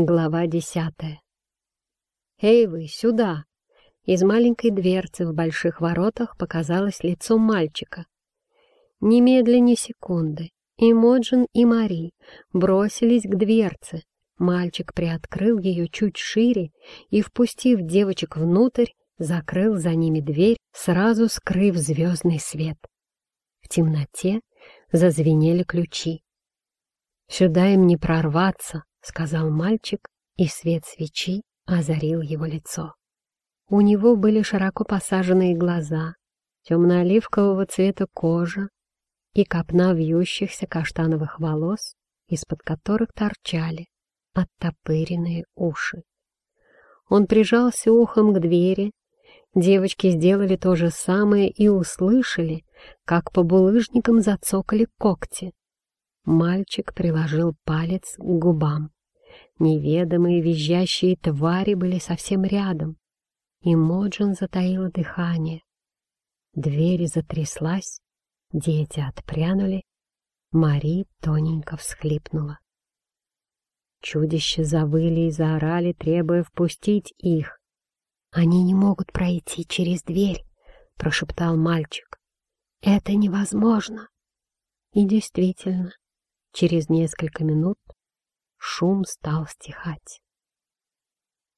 Глава десятая. «Эй вы, сюда!» Из маленькой дверцы в больших воротах показалось лицо мальчика. Немедленно секунды. И Моджин, и Мари бросились к дверце. Мальчик приоткрыл ее чуть шире и, впустив девочек внутрь, закрыл за ними дверь, сразу скрыв звездный свет. В темноте зазвенели ключи. «Сюда им не прорваться», — сказал мальчик, и свет свечи озарил его лицо. У него были широко посаженные глаза, темно-оливкового цвета кожа и копна вьющихся каштановых волос, из-под которых торчали оттопыренные уши. Он прижался ухом к двери, девочки сделали то же самое и услышали, как по булыжникам зацокали когти. Мальчик приложил палец к губам. Неведомые визжащие твари были совсем рядом, и Моджин затаила дыхание. Дверь затряслась, дети отпрянули, Мари тоненько всхлипнула. Чудища завыли и заорали, требуя впустить их. «Они не могут пройти через дверь», — прошептал мальчик. «Это невозможно». И действительно, Через несколько минут шум стал стихать.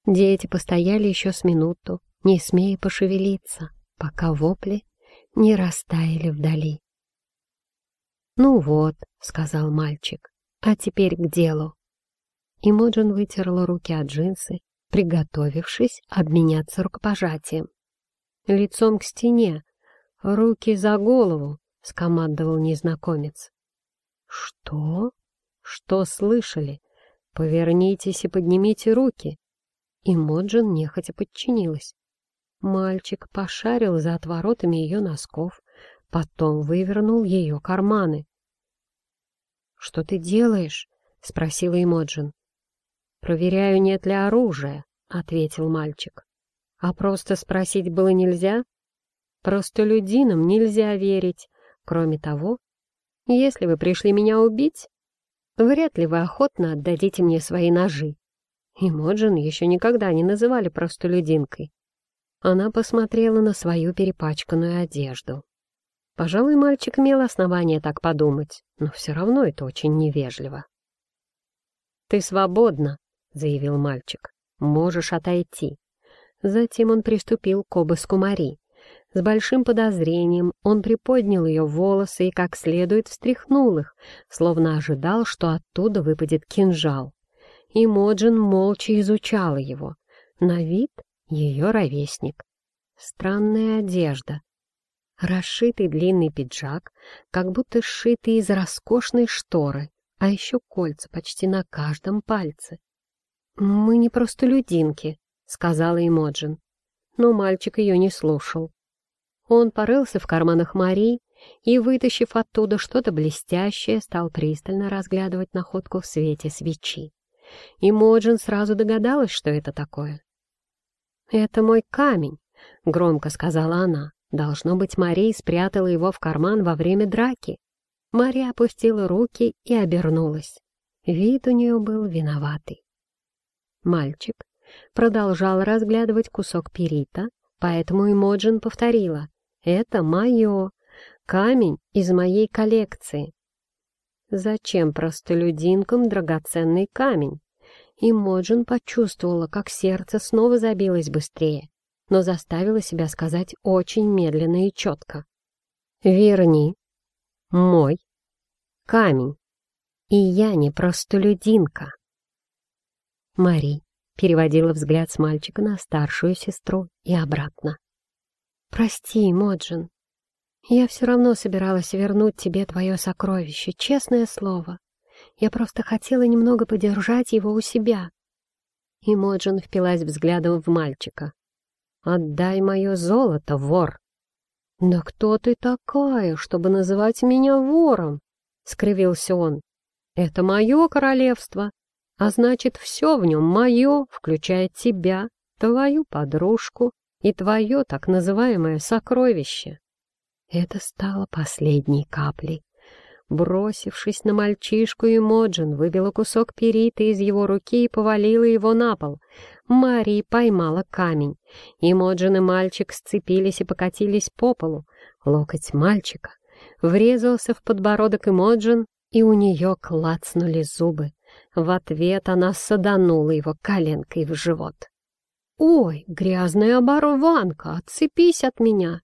Дети постояли еще с минуту, не смея пошевелиться, пока вопли не растаяли вдали. «Ну вот», — сказал мальчик, — «а теперь к делу». И Моджин вытерла руки от джинсы, приготовившись обменяться рукопожатием. «Лицом к стене, руки за голову», — скомандовал незнакомец. «Что? Что слышали? Повернитесь и поднимите руки!» И Моджин нехотя подчинилась. Мальчик пошарил за отворотами ее носков, потом вывернул ее карманы. «Что ты делаешь?» — спросила Эмоджин. «Проверяю, нет ли оружия», — ответил мальчик. «А просто спросить было нельзя? Просто людинам нельзя верить. Кроме того, если вы пришли меня убить, вряд ли вы охотно отдадите мне свои ножи. И Моджин еще никогда не называли простолюдинкой. Она посмотрела на свою перепачканную одежду. Пожалуй, мальчик имел основание так подумать, но все равно это очень невежливо. «Ты свободна», — заявил мальчик. «Можешь отойти». Затем он приступил к обыску Мари. С большим подозрением он приподнял ее волосы и как следует встряхнул их, словно ожидал, что оттуда выпадет кинжал. И Моджин молча изучала его. На вид ее ровесник. Странная одежда. Расшитый длинный пиджак, как будто сшитый из роскошной шторы, а еще кольца почти на каждом пальце. «Мы не просто людинки», — сказала Эмоджин. Но мальчик ее не слушал. Он порылся в карманах Мари и, вытащив оттуда что-то блестящее, стал пристально разглядывать находку в свете свечи. И Моджин сразу догадалась, что это такое. «Это мой камень», — громко сказала она. Должно быть, Мария спрятала его в карман во время драки. Мария опустила руки и обернулась. Вид у нее был виноватый. Мальчик продолжал разглядывать кусок перита, поэтому Эмоджин повторила. Это мое. Камень из моей коллекции. Зачем простолюдинкам драгоценный камень? И Моджин почувствовала, как сердце снова забилось быстрее, но заставила себя сказать очень медленно и четко. «Верни мой камень, и я не простолюдинка». Мари переводила взгляд с мальчика на старшую сестру и обратно. «Прости, Моджин. Я все равно собиралась вернуть тебе твое сокровище, честное слово. Я просто хотела немного подержать его у себя». И Моджин впилась взглядом в мальчика. «Отдай мое золото, вор!» «Да кто ты такая, чтобы называть меня вором?» — скривился он. «Это мое королевство, а значит, все в нем мое, включая тебя, твою подружку и твое так называемое сокровище. Это стало последней каплей. Бросившись на мальчишку, Эмоджин выбила кусок периты из его руки и повалила его на пол. Мария поймала камень. Эмоджин и мальчик сцепились и покатились по полу. Локоть мальчика врезался в подбородок Эмоджин, и у нее клацнули зубы. В ответ она саданула его коленкой в живот. «Ой, грязная оборванка, отцепись от меня!»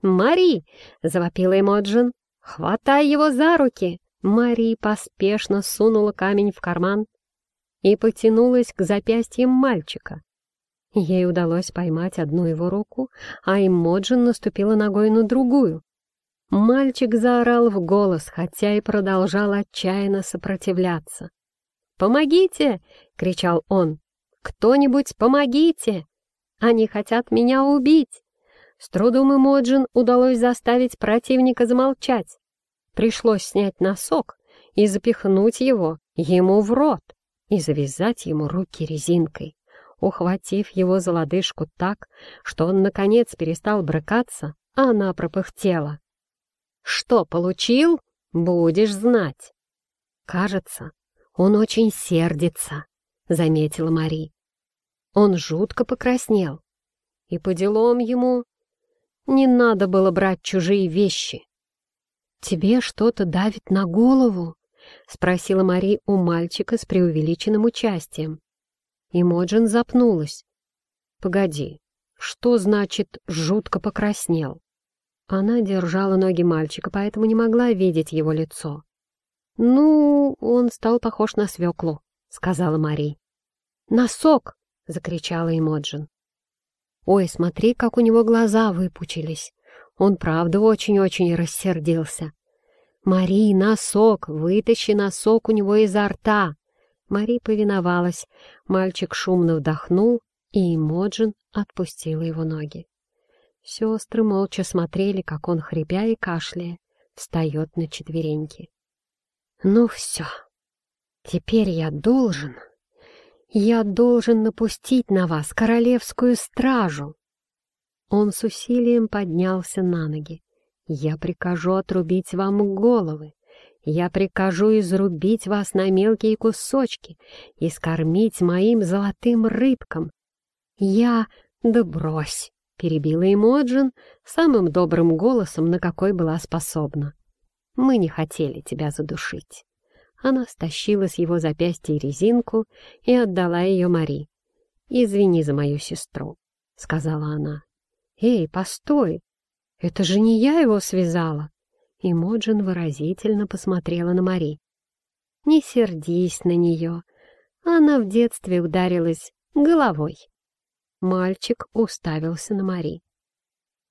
«Мари!» — завопила Эмоджин. «Хватай его за руки!» Мари поспешно сунула камень в карман и потянулась к запястьям мальчика. Ей удалось поймать одну его руку, а Эмоджин наступила ногой на другую. Мальчик заорал в голос, хотя и продолжал отчаянно сопротивляться. «Помогите!» — кричал он. «Кто-нибудь помогите! Они хотят меня убить!» С трудом Эмоджин удалось заставить противника замолчать. Пришлось снять носок и запихнуть его ему в рот и завязать ему руки резинкой. Ухватив его за лодыжку так, что он, наконец, перестал брыкаться, она пропыхтела. «Что получил? Будешь знать!» «Кажется, он очень сердится», — заметила Мари. Он жутко покраснел, и по делам ему не надо было брать чужие вещи. «Тебе что-то давит на голову?» — спросила Мари у мальчика с преувеличенным участием. И Моджин запнулась. «Погоди, что значит «жутко покраснел»?» Она держала ноги мальчика, поэтому не могла видеть его лицо. «Ну, он стал похож на свеклу», — сказала Мари. «Носок!» — закричала Эмоджин. «Ой, смотри, как у него глаза выпучились. Он, правда, очень-очень рассердился. Мари, носок! Вытащи носок у него изо рта!» Мари повиновалась. Мальчик шумно вдохнул, и Эмоджин отпустила его ноги. Сестры молча смотрели, как он, хрипя и кашляя, встает на четвереньки. «Ну все, теперь я должен...» Я должен напустить на вас королевскую стражу!» Он с усилием поднялся на ноги. «Я прикажу отрубить вам головы. Я прикажу изрубить вас на мелкие кусочки и скормить моим золотым рыбкам. Я... Да брось!» — перебила Эмоджин самым добрым голосом, на какой была способна. «Мы не хотели тебя задушить. Она стащила с его запястья резинку и отдала ее Мари. «Извини за мою сестру», — сказала она. «Эй, постой! Это же не я его связала!» И Моджин выразительно посмотрела на Мари. «Не сердись на нее. Она в детстве ударилась головой». Мальчик уставился на Мари.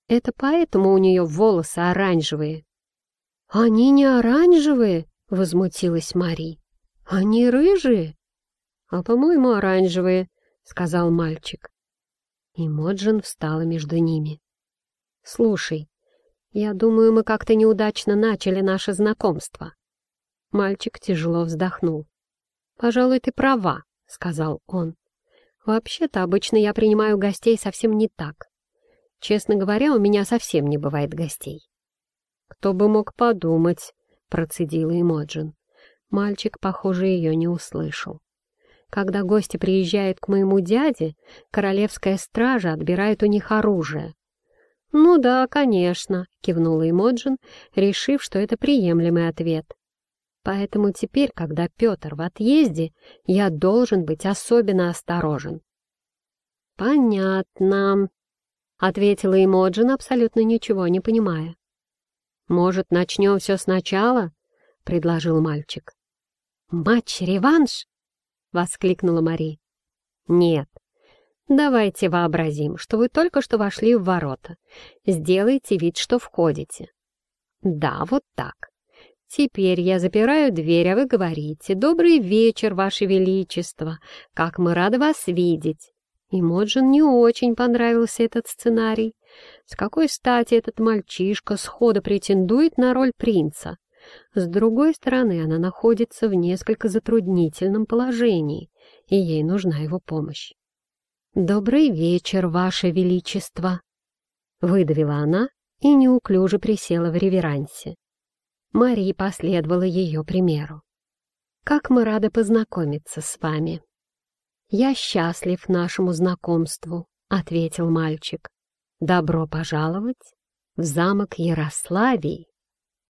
«Это поэтому у нее волосы оранжевые?» «Они не оранжевые!» — возмутилась Мари. «Они рыжие?» «А, по-моему, оранжевые», — сказал мальчик. И Моджин встала между ними. «Слушай, я думаю, мы как-то неудачно начали наше знакомство». Мальчик тяжело вздохнул. «Пожалуй, ты права», — сказал он. «Вообще-то обычно я принимаю гостей совсем не так. Честно говоря, у меня совсем не бывает гостей». «Кто бы мог подумать», процедила Эмоджин. Мальчик, похоже, ее не услышал. Когда гости приезжают к моему дяде, королевская стража отбирает у них оружие. «Ну да, конечно», — кивнула Эмоджин, решив, что это приемлемый ответ. «Поэтому теперь, когда Петр в отъезде, я должен быть особенно осторожен». «Понятно», — ответила Эмоджин, абсолютно ничего не понимая. «Может, начнем все сначала?» — предложил мальчик. «Матч-реванш?» — воскликнула Мари. «Нет. Давайте вообразим, что вы только что вошли в ворота. Сделайте вид, что входите. Да, вот так. Теперь я запираю дверь, а вы говорите «Добрый вечер, Ваше Величество! Как мы рады вас видеть!» И Моджин не очень понравился этот сценарий. С какой стати этот мальчишка схода претендует на роль принца? С другой стороны, она находится в несколько затруднительном положении, и ей нужна его помощь. «Добрый вечер, Ваше Величество!» Выдавила она и неуклюже присела в реверансе. Мари последовала ее примеру. «Как мы рады познакомиться с вами!» «Я счастлив нашему знакомству», — ответил мальчик. «Добро пожаловать в замок Ярославий!»